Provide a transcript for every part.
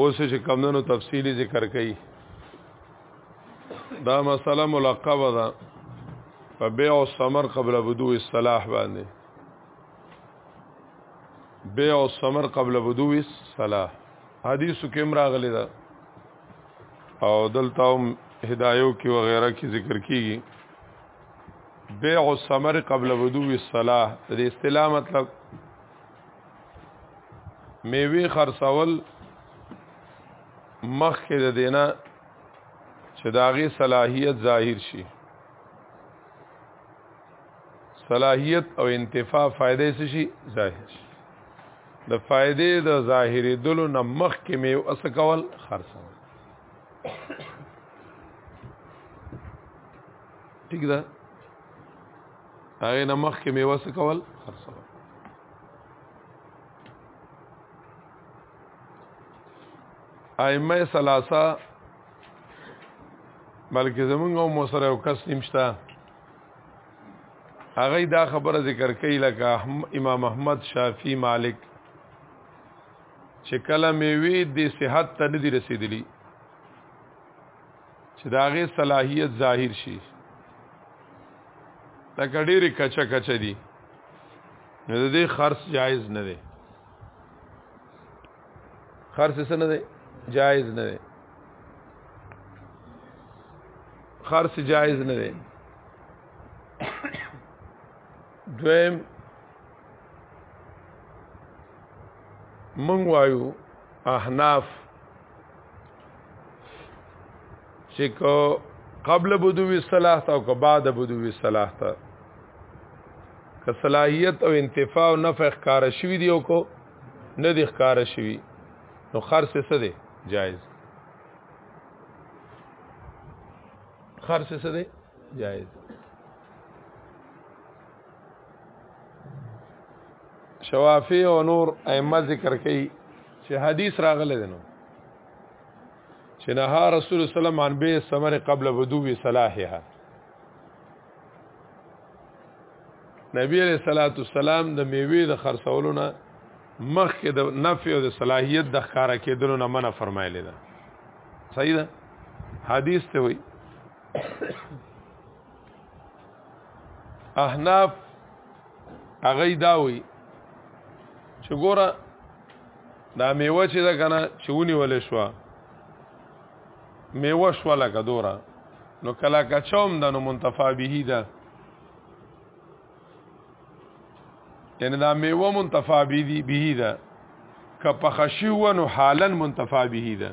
اوس چې کمندونو تفصیلی ذکر کړي دا مسله ملقب ده په بیع او ثمر قبل بدو اصطلاح باندې بیع او ثمر قبل بدو اصطلاح حدیثو کې مراغلی ده او دلته هم هدايو کې وغیرہ کې ذکر کیږي بیع او ثمر قبل بدو اصطلاح د اصطلاح مطلب میوه خرڅول مخ کې د دینه چې داغي صلاحیت ظاهر شي صلاحیت او انتفاع فائدې څه شي ظاهر شي د فائدې د ظاهرې دلو نه مخ کې میو اس کول خرڅول ٹھیک ده هغه نه مخ کې میوه څه کول خرڅول ائمه ثلاثه بلکې زمونږ او موسره او کس نمشتا هغه دا خبره ذکر کوي لکه امام احمد شافعي مالک چې کله میوي د صحت ته نه دي رسیدلی چې دا غي صلاحیت ظاهر شي دا کډيري کچا کچا دي نو د دې خرڅ جایز نه دی خرڅ څه نه دی جایز نه دی خرڅ جایز نه دی دویم منګ وایو احناف چې کو قبل بدوی صلاح تا او که بعد بدوی صلاح تا که صلاحیت او انتفاع او نفع ښکار شوی دی او کو نه دی ښکار شوی نو خرڅ څه دی جایز خرڅ څه دی جایز شوافی او نور ائمه ذکر کوي چې حدیث راغلی دی نو چې نه رسول الله سلام عن به سمر قبل بدو صلاحها نبی علیہ الصلوۃ والسلام د میوه د خرڅولو نه مخکې د نفع او د صلاحیت د ښکارا کېدلو نه منع فرمایلی ده صحیح ده حدیث ته وایي احناف هغه دا وی چې ګوره دا میوه چې دا کنه چونی ولې شو میوه شو لکه دوره نو کلا کچوم د نو منتفع به ده یعنی دا میوه منتفع به دي به ده که په خشی و نو حالا منتفع به ده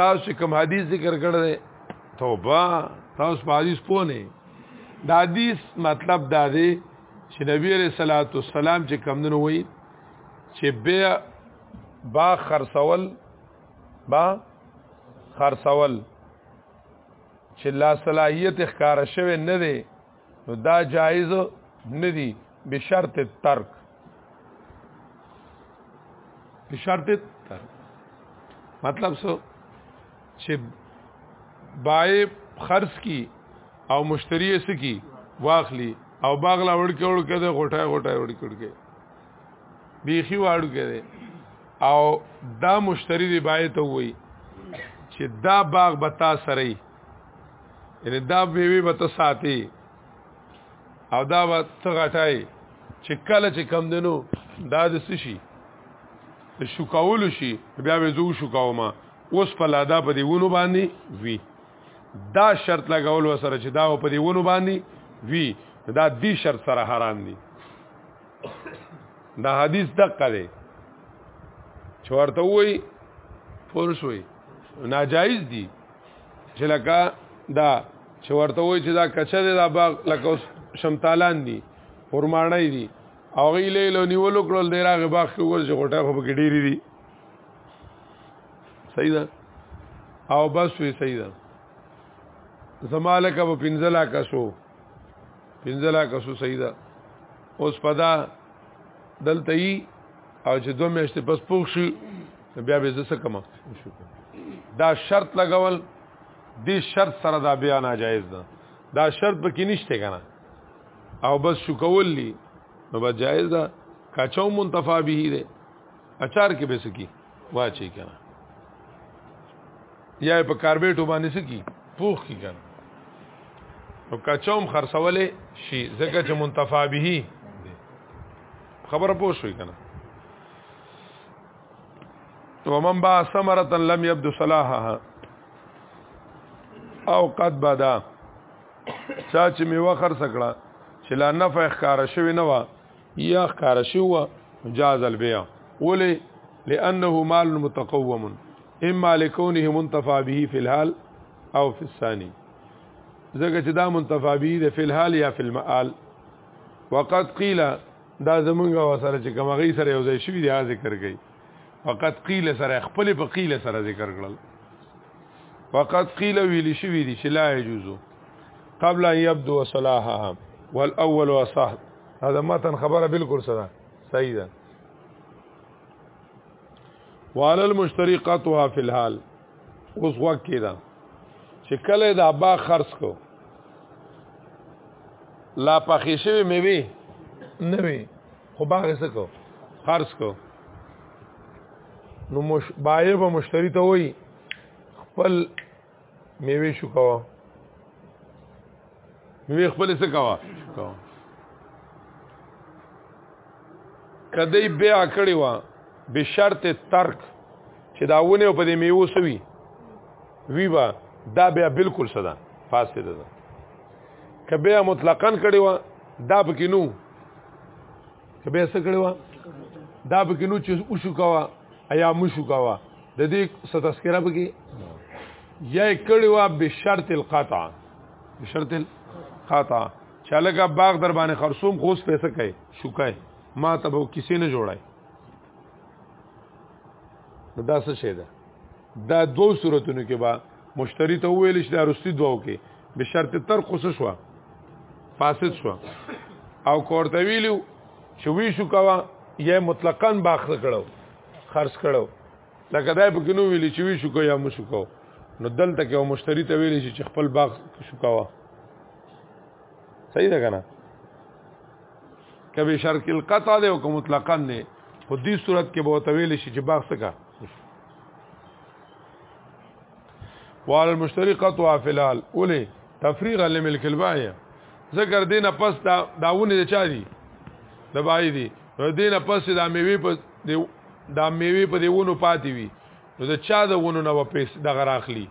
تاسو کوم حدیث ذکر کړی دی توبه تاسو په حدیث پوه نه د حدیث مطلب دا دی چې نبی علیہ الصلوۃ والسلام چې کمندنو وایي چې بیا با خرڅول با خرڅول چې لا صلاحیت ښکارا شوی نه دی نو دا جایز نه دی بشرط ترک بشرط ترک مطلب څه چې بای خرڅ کی او مشتری یې سکی واخلی او باغلا وړکه وړکه د غټه غټه وړکه وړکه بیخي واړو کړي او دا مشتری دی بای ته وای چې دا باغ به تا سره یعنی دا بیوی به ته ساتي او دا به ته غټای چې کله چې کم دنو دا د سشي د شکاول شي بیا به زو شکاو ما اوس په لادا په دیونو باندې وی دا شرط لګول وسره چې دا په دیونو باندې وی دا دی شرط سره حرام دي دا حدیث دقه دی چې ورته وای پورس وای ناجایز دي چې لکه دا چې ورته وای چې دا کچه دی دا باغ لکه اوس شمتالان دي خرمانای دي او غي له لو نیولو کړل دی راغه باغ کې ورځ غټه خو کې ډېری دي صحیح ده او بس وی صحیح ده زماله کا په پنځلا کسو پنځلا کسو صحیح ده اوس پدا دلته ای او چې دوه میاشتې پس پوښ شي بیا به زسه کما دا شرط لګول دی شرط سره دا بیا ناجایز ده دا شرط پکې نشته کنه او بس شو کول لی نو بس جایز ده کاچو منتفع به دی اچار کې به سکی واچي کنه یا په کاربیټو باندې سکی پوخ کی کنه نو کچوم خرڅولې شي ځکه چې منتفع به خبره پوه شوې کنه ومن با ثمره لم يبدو صلاحها او قد بدا چا چې میوه خرڅ کړه چې لا نفع ښکار شوی نه و یا ښکار شوی و جاز البيع ولي لانه مال متقوم اما لكونه منتفع به في الحال او في الثاني زګه چې دا منتفع به ده في الحال یا في المآل وقد قيل دا زمونږ او سره چې کوم غي سره یو ځای شوی دی ذکر کړي فقط قیل سره خپل په قیل سره ذکر کړل فقط قیل ویل شوی دی چې لا یجوزو قبل ان يبدو صلاحها والاول وصح هذا متن خبره بالکل سره صحیح ده وعلى المشتري قطعها في الحال اوس غوږ کې ده چې کله دا با خرڅ کو لا پخې شوی میوي نه وي خو باغ یې سکو خرڅ کو نو مش بایه به مشتری ته وای خپل میوه شو کوه وی خپل څه کوا کدی بیا کړی وا به شرط ترک چې دا ونه په دې میوه سوی وی با دا بیا بالکل صدا فاسد ده کبه مطلقاً کړی وا دا پکې نو کبه څه کړی وا دا پکې نو چې وشو کوا ایا مشو کوا د دې ستاسکره پکې یا کړی وا به شرط القطع شرط خطا چالګه باغ در باندې خرصوم خوس پیسې کوي شوکای ما ته به کسی نه جوړای دا څه شی ده دا دو صورتونو کې با مشتری ته ویل شي دا رستی دوو کې به شرط تر خوش شو فاسد شو او کوړته ویلو چې وی شو کوا یا مطلقاً باخ کړو خرڅ کړو لکه دا په کینو ویل چې وی شو کو یا مو شو کو نو دلته کې او مشتری ته ویل چې خپل باغ شو کاوه صحیح ده کنه کبه شرک القطع ده او کوم مطلقاً نه په دې صورت کې به تویل شي چې باغ څه کا وعلى المشتري قطع في الحال اولي تفريغ لملك البايع ذکر دینه پس دا داونه چا دي د بای دي دینه پس دا میوي په دی دا میوه په دیونو پاتې وي نو د چا د ونو نه وپیس د غراخلی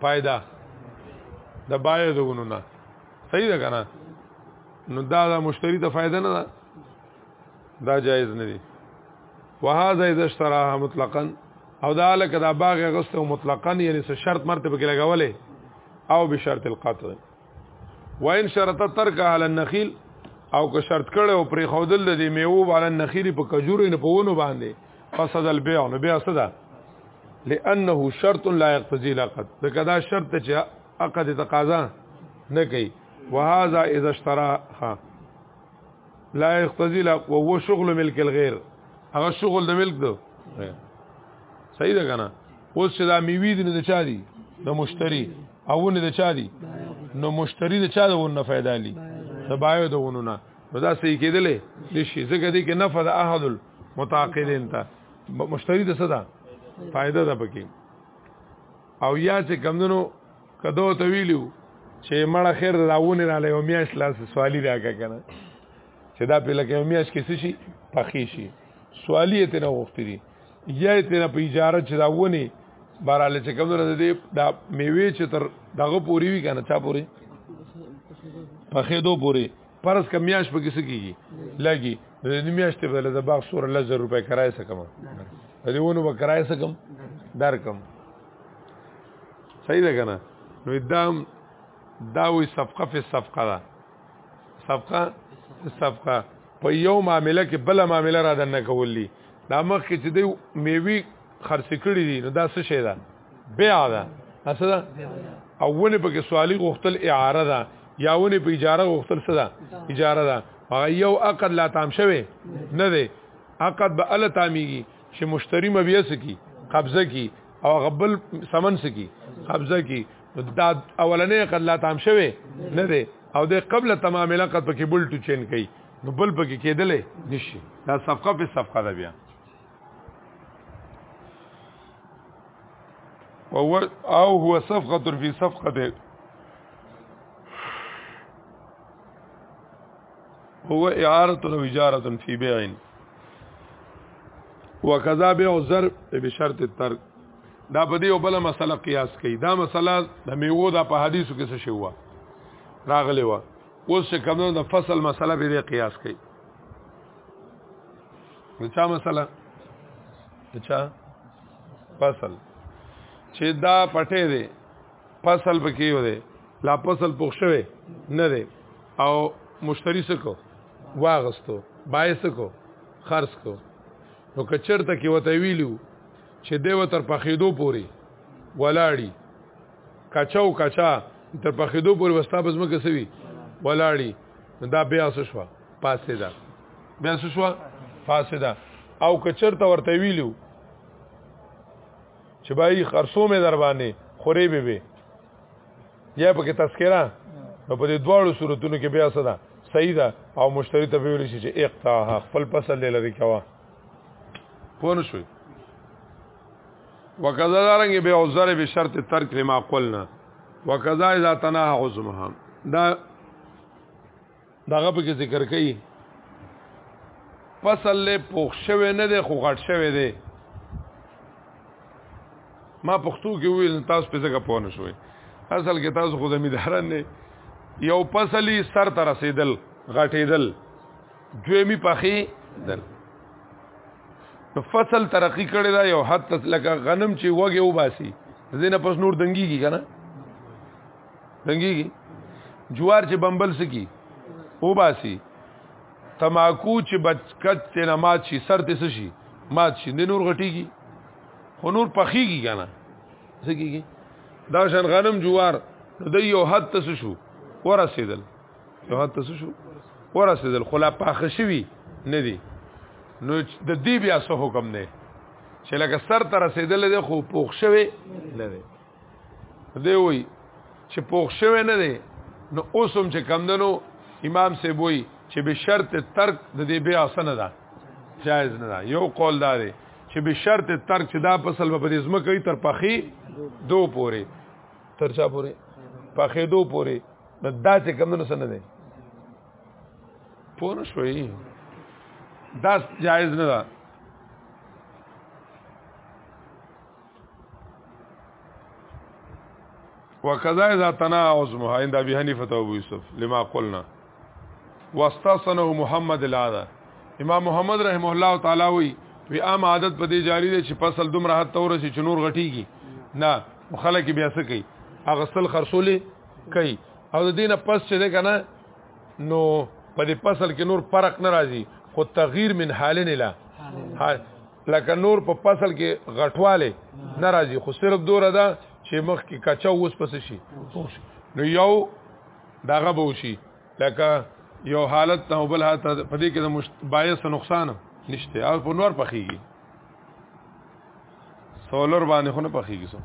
پایدا د بای د ونو نه صحیح ده کنه نو دا د مشتری ته فائدہ نه ده دا جایز نه دی وهذا اذا اشتراها مطلقا او دا لکه دا باغ غسته مطلقا یعنی څه شرط مرتبه کې لګولې او به شرط القطع وان شرط ترک علی النخیل او که شرط کړي او پرې خودل د دې میوه بالا نخیری په کجورې نه پوونو باندې فسد البيع نو بیا صدا لانه شرط لا يقتضي لقد دا کدا شرط چې عقد تقاضا نه کوي وهذا اذا اشترى ها لا یقتضی لا وهو شغل ملک الغیر هغه شغل د ملک دو صحیح ده کنه اوس چې دا میوی دي د چا دي د مشتری او نه د چا دي نو مشتری د چا د ونه فائدہ لی د بایو د ونه نه نو دا صحیح کېدلې د شي زګه دي کې نفع د احد المتعاقدین ته مشتری د صدا فائدہ ده پکې او یا چې کمندونو کدو ته ویلو چې مړه خیر راونه را لې او میاش لاس سوالی راکا کنه چې دا په لکه میاش کې څه شي پخې شي سوالی ته نه وختې دي یا ته نه په اجاره چې راونه بهراله چې کوم نه دې دا میوه چې تر دغه پوری وی کنه چا پوری پخې دو پوری پرس کم میاش په کیسه کیږي لګي د میاشتې په لږه باغ سور لزر روپے کرای سکم دې ونه به کرای سکم درکم صحیح ده کنه نو دام دا وی صفقه فی صفقه ده صفقه صفقه په یو معاملې کې بل معاملې را دنه کولی دا مخ کې چې دی میوي خرڅ کړی دي نو دا څه شی ده بیا ده اصل اوونه په کې سوالی غختل اعاره ده یاونه په اجاره غختل څه ده اجاره ده هغه یو عقد لا تام شوی نه دی عقد به ال تامیږي چې مشتری مبیا سکی قبضه کی او غبل سمن سکی قبضه کی دا اولنې قد لا تام شوه نه دی او د قبل تمام لقد پکې بل ټو چین کوي نو بل پکې کېدلې نشي دا صفقه په صفقه ده بیا او او هو صفقه فی صفقه هو اعاره او اجاره فی بیع وکذا بیع الزر بشرط الترک دا په دې او بل مسله قیاس کوي دا مسله د میوو د په حدیثو کې څه شوه راغلی و اوس چې کومو د فصل مسله به قیاس کوي نو چا مسله چا فصل چې دا پټه دی فصل پکې یو دی لا فصل پوښوي نه دی او مشتری سکو واغستو بای سکو خرڅ کو نو کچرته کې وته ویلو چې دیو تر پخېدو پوري ولاړی کچاو کچا تر پخېدو پوري وستا بزمه کې سوي ولاړی دا بیا څه شو پاسې ده بیا څه شو فاسده او کچرته ورته ویلو چې بای خرصو مې در باندې خوري به به یا په کې تذکرہ نو په دې دواړو صورتونو کې بیا صدا صحیح ده او مشتری ته ویل شي چې اقطاع خپل فصل لري کوا پون شوي وکذا دارنګ به عذر به شرط ترک لما قلنا وکذا اذا تناها عزمها دا دغه په کې ذکر کوي فصل له پوښ شوی نه دی خو غټ شوی دی ما پښتو کې ویل تاسو په ځګه پونه شوي اصل کې تاسو خو د میدارن نه یو فصلی سر تر رسیدل غټیدل دویمی پخې دل فصل ترقی کړی دا یو حد لکه غنم چې وګه وباسي زینه پس نور دنګيږي کنه څنګه جوار چې بمبل سکی او باسي تماکو چې بچکت ته نه مات شي سر ته شي مات شي د نور غټيږي خو نور پخيږي کنه سکیږي دا شان غنم جوار د یو حد ته شو ورسېدل یو حد ته شو ورسېدل خلا پاخ شوی نه دی نو د دې بیا څه حکم نه چې لکه سر ته رسېدل دی خو پوښ شوی نه دی دی وی چې پوښ شوی نه دی نو اوسم چې کم دنو امام سی بوی چې به شرط ترک د دې بیا اسنه ده جایز نه ده یو قول دا دی چې به شرط ترک چې دا فصل په دې زمه کوي تر پخې دو پوري تر چا پوري پخې دو پوري نو دا چې کم دنو سن دی پونه شوي دا جایز نه ده وکذا اذا تناوز عند ابي حنيفه او ابو يوسف لما قلنا واستثنه محمد الاذا امام محمد رحمه الله تعالی وی وی عام عادت په دې جاری دی چې فصل دوم راحت تور شي چې نور غټیږي نه مخالک بیا څه کوي اغسل خرصولې کوي او د دینه پس چې ده کنه نو په دې فصل کې نور فرق ناراضي خو تغییر من حالن اله لکه نور په فصل کې غټواله ناراضي خو صرف دوره ده چې مخ کې کچا اوس پس شي نو یو دغه به شي لکه یو حالت ته بل حالت په دې کې د باعث نقصان نشته او په نور پخېږي سولر باندې خو نه پخېږي سو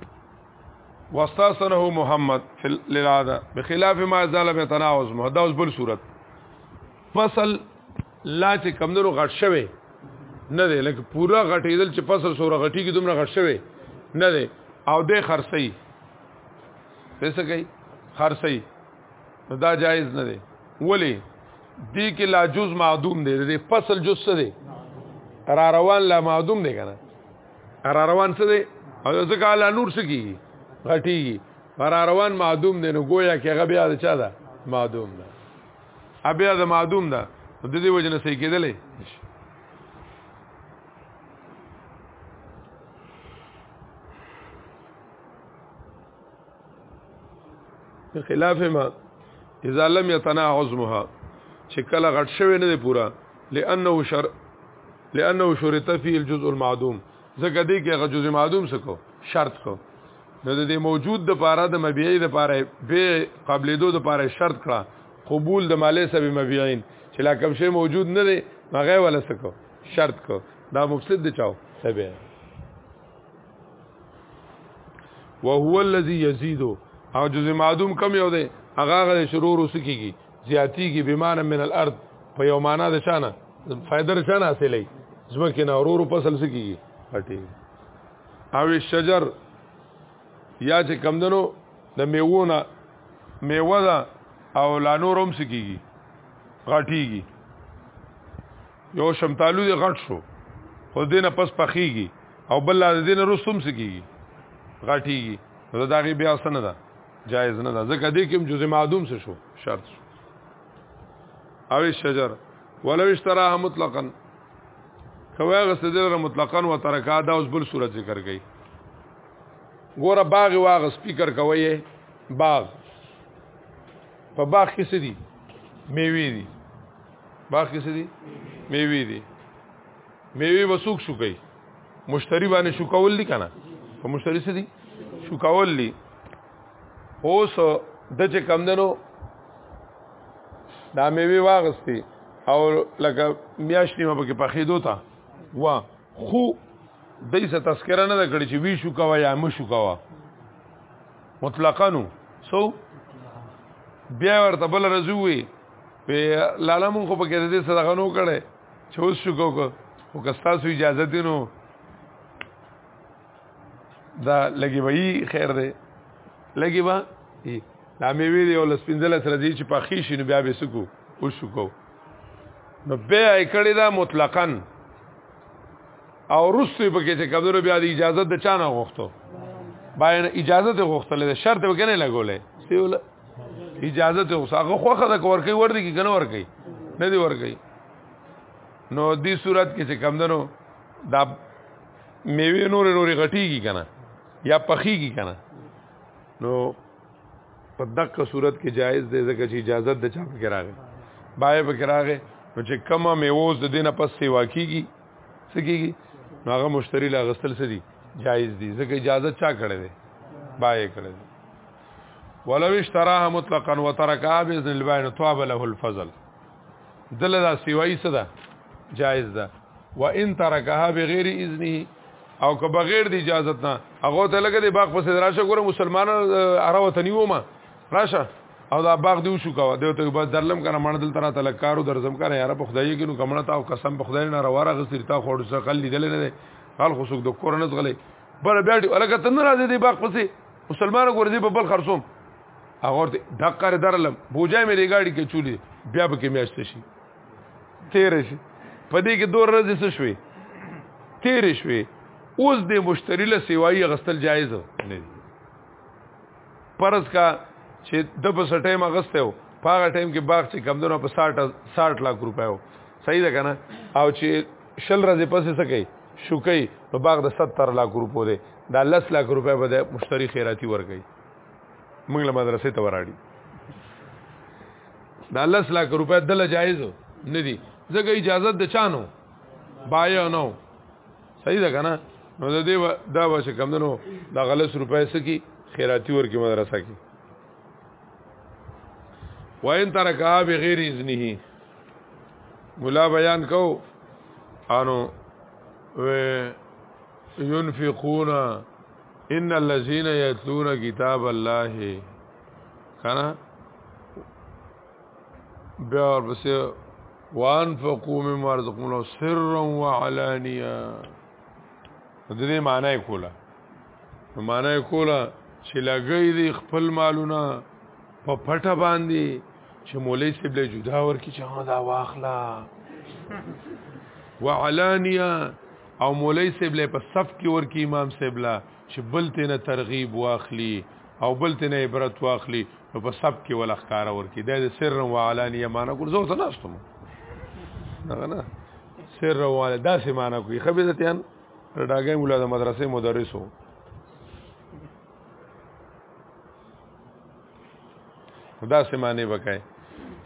واستاسنه محمد فی الاراده بخلاف ما زال بتناوز مهدا اوس بل صورت فصل لا چې کمندونو غټ شوی نه دی لکه پورا غټېدل چې فصل سوره غټي کې دومره غټ شوی نه دی او د خرسي څه کوي خرسي دا جایز نه دی ولی دی کې لا جز معدوم دی د فصل جز څه دی را روان لا معدوم دی کنه را روان څه دی او ځکه لا نور څه کیږي غټیږي را روان معدوم دی نو گویا کې هغه بیا د چا ده معدوم ده ابیا د معدوم ده د دې وجنه صحیح کېدلې خلاف ما اذا لم يتنا عظمها چې کله غټ شوی نه دی پورا لانه شر لانه شرط فيه الجزء المعدوم ځکه دې کې هغه جزء معدوم سکو شرط کو نو د دې موجود د پاره د مبيعي د پاره به قبلې دو د پاره شرط کړه قبول د مالې سبي مبيعين چې لا کوم شی موجود نه دی مغه ولا سکو شرط کو دا مفسد دی چاو سبي وهو الذي يزيد او جزء معدوم کم یو دی هغه غل شروع رسکیږي زیاتیږي بمانه من الارض په یو معنا د شانه فائدر شانه حاصلې زمکه نه اورور فصل سکیږي پټي او شجر یا چې کمدنو د میوونه میوه ده او لا نور هم سکیږي غټیږي یو شمتالو دی غټ شو خو دینه پس پخیږي او بل لا دینه رستم سکیږي غټیږي نو دا غي بیا سن ده جایز نه ده ځکه دې کوم جزء معدوم څه شو شرط شو او الشجر ولو اشتراها مطلقا کوا غسدره مطلقا و ترکا دا اوس بل صورت ذکر کړي ګوره باغ واغ سپیکر کوي باغ په باغ کې سدي میوي دي باغ کې سدي میوي دي میوي وسوک شو کوي مشتری باندې شو کول دي کنه په مشتری سدي شو کول دي اوس د چې کم دنو دا میوه واغستی او لکه میاشتې مې پکې پخې دوتا وا خو دې څه تذکرہ نه کړی چې وی شو کوا یا مشو کوا مطلقاً سو بیا ورته بل رزوي په لاله مون خو پکې دې څه دغنو کړي چې اوس شو کو او که تاسو اجازه دینو دا لګي وي خیر دی لګي با دا مې وی دی او لسپنځل سره دی چې په خې شي نو بیا به سکو او شکو نو بیا یې کړی دا مطلقاً او رسوي پکې چې کمزور بیا د اجازه د چانه غوښتو باید اجازه ته غوښتل ده شرط وکنه لګولې سیول اجازه ته غوښه خوخه د ورکی ور دي کنه ورکی نه دی ورکی نو دې صورت کې چې کمندنو دا میوه نور نور غټیږي کنه یا پخیږي کنه نو په دغه صورت کې جایز دی ځکه چې اجازه د چا پکې راغی بای پکې راغی نو چې کمه میوه د دینه پس سی واکیږي سکیږي نو هغه مشتری لا غسل سدي جایز دي ځکه اجازه چا کړی دی بای کړی دی ولو اشتراها مطلقا وترکها باذن البائن طاب له الفضل دله دا سیوای څه ده جایز ده و ان ترکها بغیر اذنه او که بغیر د اجازه نه هغه ته لګه د باغ پسې راشه ګوره مسلمان اره وته نیو ما راشه او دا باغ دی شو کاوه دی ته بس درلم کنه مړ دل تر ته لکارو درزم کنه یاره په خدای کې نو کمنه تا او قسم په خدای نه رواره غسر تا خور څه خل لیدل نه خل خو څوک د کورنس غلې بل بیا دی الګ ته نه راځي دی باغ پسې مسلمان ګورځي په بل خرصوم هغه ورته دقه درلم بوجای مې ریګاډي کې چولې بیا به کې میاشت شي تیر شي په دې کې دوه ورځې څه شوې تیر شوې اوس د مشتری له سیوایي غستل جایز نه پرز کا چې د په سټیم غسته و پاغه ټیم کې باغ چې کم دنو په 60 60 لک روپیو صحیح ده کنه او چې شل ورځې پسې سکے شوکې نو باغ د 70 لک روپو دی دا 10 لک روپې به مشتری خیراتی ورګي موږ له مدرسې ته وراړي دا لس لاک روپۍ دل جایز نه دي ځکه اجازه د چانو بایو نو صحیح ده کنه نو د دې دا واشه کم دنو دا غلس روپۍ سکی خیراتی ورکی مدرسه کی وین ترکا بغیر اذنه مولا بیان کو انو و ينفقون ان الذين يتلون كتاب الله کنا بیا ورپسې وانفقوا مما رزقهم الله سرا وعلانيا دې معنی کوله معنی کوله چې لګي دې خپل مالونه په پټه باندې چې مولوی صاحب له جدا ورکی چې هغه دا واخلا وعلانیا او مولای صاحب له په صف کې ورکی امام صاحب لا چې بل تنه ترغیب واخلي او بل تنه عبرت واخلي نو په صف کې ولا ښکار ورکی دا سر و علانیه معنا کول زه تناستم هغه نه سر و علانیه دا سه معنا کوي خبي ځتيان رډاګي مولا د مدرسې مدرسو دا سمانه وکای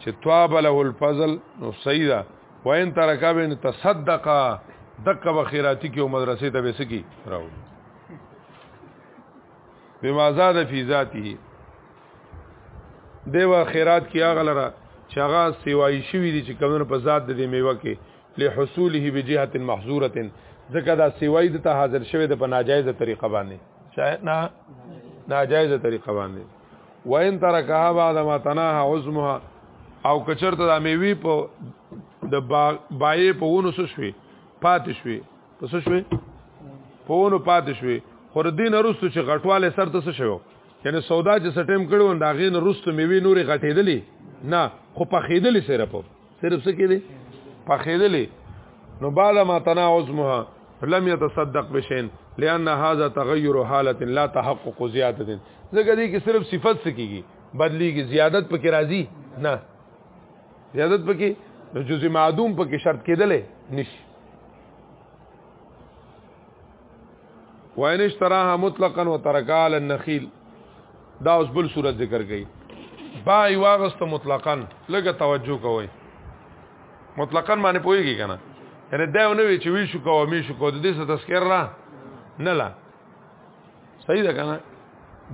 چې تواب له الفضل نو سیدا وین ترکا بین تصدقا دکا بخیراتی کی و مدرسی تا بیسکی راو بما زاد فی ذاتی دیو خیرات کی آغا لرا چاگا سیوائی شوی دی چې کمدن په ذات دی میوه کې لحصوله بجهه محظوره ځکه دا سیوای د ته حاضر شوی د په ناجایزه طریقه باندې شاید نه ناجایزه طریقه باندې وان ترکها بعد ما تناها عظمها او کچرته د میوي په د بای په ونو شوي پاتې شوي پس شوي په ونو پاتې شوي خور دین رستو چې غټواله سر ته شوي یعنی سودا چې سټیم کړو دا غین رستو میوي نوري غټېدلې نه خو په خېدلې سره په صرف څه کې دي پخېدلې نو بعد ما تناوز مها لم يتصدق بشين لان هذا تغير حاله لا تحقق زياده ځکه دې کې صرف صفت سکیږي بدلی کې زیادت پکې راځي نه زیادت پکې نو جزء معدوم پکې شرط کېدلې نشي وان اشتراها مطلقا وترکال النخيل دا اوس بل صورت ذکر کړي با ای واغست مطلقاً لګه توجه کوی مطلقاً باندې پويږي کنه یعنی دا نه وی چې وی شو کوه می شو کوه د دې څه تذکر را نه لا صحیح ده کنه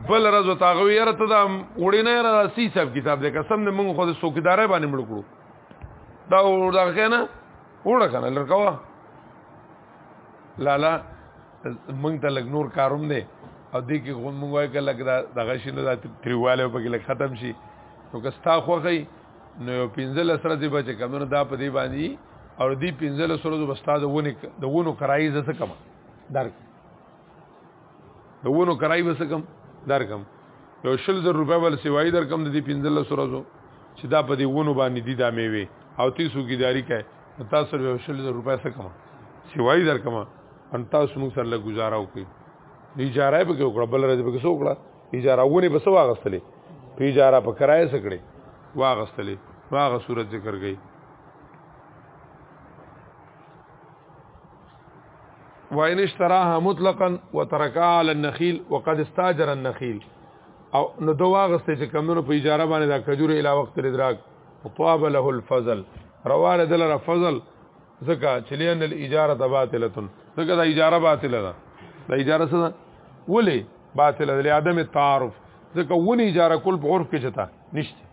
بل راز وتاغو یره ته دا وړي نه را سی صاحب کتاب دې قسم دې موږ خو د سوکیدارې باندې مړ کړو دا وردا کنه وړه کنه لړکوا لالا مونږ ته لګ نور کاروم دی او دې کې غون مونږ وای کله دا دغه شي نه د تریواله په کې ختم شي نو که ستا خوخی نو یو پنځل سره دی بچ کمنو دا په دې باندې او دې پنځل سره د استاد ونه د ونو کرای ز څه کم درک د ونو کرای وس کم درکم یو شل زر روپے ول سیوای درکم د دې پنځل سره چې دا په دې ونو باندې دي دا میوي او تیسو کې داری کوي تاسو به شل زر روپۍ څه کما سیوای در کما ان تاسو موږ سره گزاره وکړي اجاره به وکړه بل ورځ به څه وکړه اجاره ونه به څه واغستلې په اجاره په کرایه څه کړې واغستلې واغه صورت ذکر گئی وان اشتراها مطلقا وتركها على النخيل وقد استاجر النخيل او نو دوا غسته چې کمونو په اجاره باندې دا کجوره اله وخت لدراک وطاب له الفضل روانه دلر فضل زکا چلیان الاجاره باطله زکا دا اجاره باطله ده دا اجاره څه ده ولې باطله ده لعدم التعارف زکا ونی اجاره کول په عرف کې چتا نشته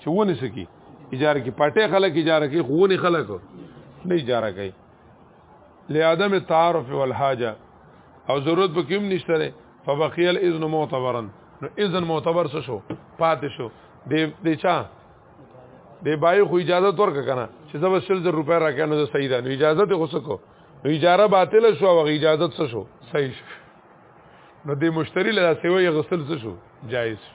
چې ونی سکی اجاره کې پټه خلک اجاره کې خونی خلک نه اجاره کوي لعدم التعارف والحاجه او ضرورت به کوم نشته فبقي الاذن معتبرا نو اذن معتبر څه شو پاتې شو د د چا د بای خو اجازه تور کنه چې زو شل زر روپیا راکنه د صحیح ده نو اجازه ته غوسه کو نو اجاره باطل شو او اجازه څه شو صحیح شو نو د مشتری له سیوی غسل څه شو جایز شو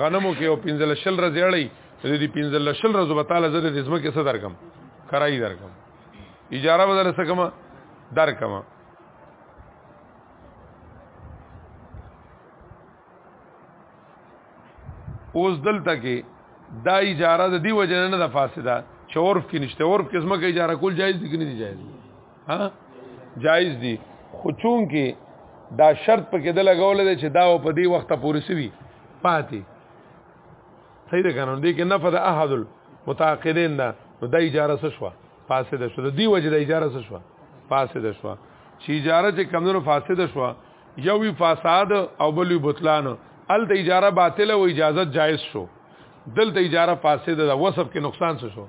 غنمو کې او پنځل شل ورځې اړي د دې پنځل شل ورځې به تعالی زده د ځمکې څه درکم کرای درکم اجاره بدل څه کما درکم اوس دلته کې دا اجاره د دی وجنه نه د فاسده چورف کې نشته اورف کې اسمه کې اجاره کول جایز دي کې نه جایز ها جایز دي خو چون کې دا شرط پکې د لګول دي چې دا په دې وخت پورې سوي پاتې صحیح ده کنه دې کې نفذ احد المتعاقدين دا نو د اجاره څه شو فاسد شو د دی وجه د اجاره څه شو فاسد شو چې اجاره چې کمونو فاسد شو یو وی فساد او بل وی بطلان ال د اجاره باطله او اجازه جایز شو دلته اجاره فاسد ده وصف کې نقصان څه شو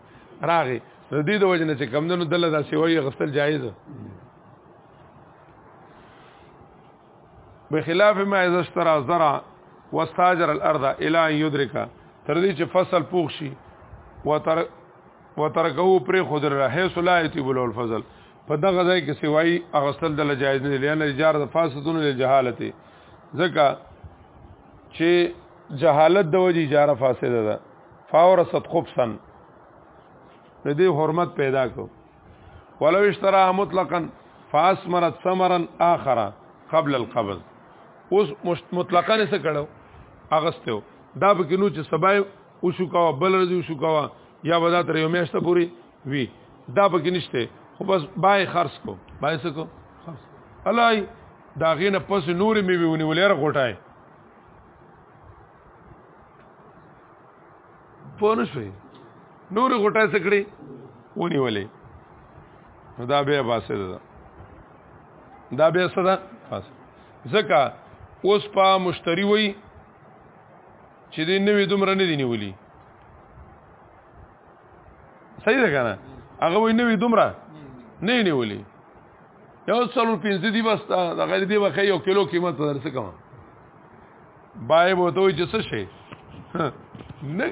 راغی د دې د وجنه چې کمندونو دله دا سیوی غسل جایز بخلاف ما اذا اشترى زرع واستاجر الارض الى ان يدرك تر دې چې فصل پوښ شي وتر وترکو پر خود راه صلا یتیب الفضل په دغه ځای کې سیوی غسل دله جایز نه لري نه جار د فاسدونو له جهالت ځکه چې جهالت د وجې جاره فاسده ده فاورثت خبثا د دې حرمت پیدا کو ولو اشترا مطلقا فاسمرت ثمرا اخر قبل القبض اوس مطلقا نه څه کړو اغستو دا به کینو چې سبا او شو کا بل رضی شو کا یا ودا تر یو میاشت پوری وی دا به کې نشته خو بس بای خرص کو بای څه کو خرص الای دا غینه پس نور میوي ونی ولر غټای پوه نه شوي نور غټه سکړي ونی ولې دا بیا باسه ده دا بیا څه ده باسه ځکه اوس په مشتری وای چې دې نوې دومره نه دی نیولې صحیح ده کنه هغه وای نوې دومره نه نیولې یو څلور پنځه دی بس دا غیر دی وخه یو کیلو قیمت درڅ کوم بای وو ته چې څه شي نه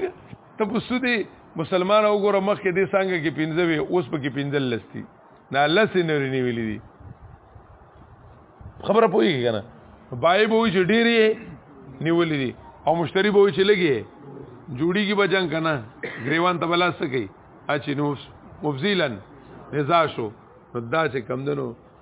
ته په سودي مسلمان وګوره مخ کې دې څنګه کې پنځه وي اوس په کې پنځه لستی نه لسې نه رنی ویلې دي خبره پوي کنه بای وو چې ډېری نیولې دي او مشتری به چې لګي جوړیږي به جنگ کنه گریوان ته بلا سکی اچ نو مفزیلن نزا شو نو دا چې کم دنو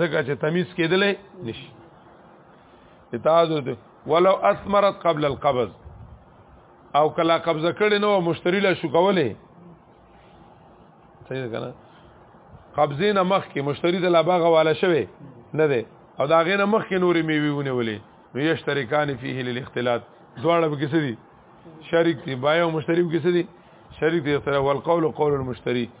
ځکه چې تمیز کېدلې نشي اتازو ته ولو اثمرت قبل القبض او کلا قبضه کړي نو مشتری لا شو کولې صحیح کنه قبضه نه مخ کې مشتری د لا باغ والا شوی نه دی او دا غې نه مخ کې نورې میويونه ولې نو یشترکان فيه للاختلاط دواړه به کسې دي شریک دي بای او مشتری به کسې دي شریک دي سره والقول قول المشتری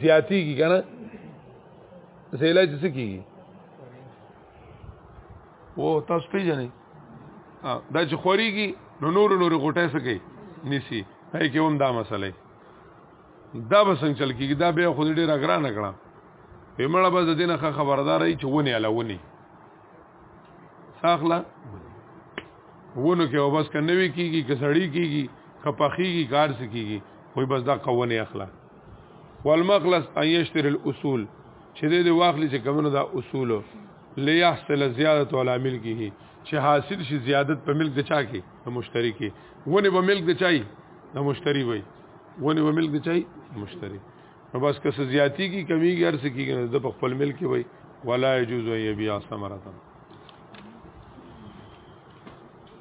زیاتیږي کنه زیلا چې څه کیږي وو تاسو پیژنې دا چې خوريږي نو نور نور غټه سکی نسی هي کې هم دا مسله دا به څنګه چل کیږي دا به خو دې ډیر اگرا نه کړه په مړه به دینه خبردار ای چې ونی اله ونی ساخلا ونه کې او بس کنه وی کیږي کسړی کیږي کپخیږي کار سکیږي وای بس دا قونه اخلا والمخلص ان يشتر الاصول چې دې د واخلي چې کومه دا اصول ليحصل زيادت على ملکه چې حاصل شي زیادت په ملک د چا کې د مشتری کې ونه به ملک د چای د مشتری وي ونه به ملک د چای مشتری نو بس که څه زیاتی کی کمی کې ارس کیږي د خپل ملک کې وي ولا يجوز ان يبيع ثمره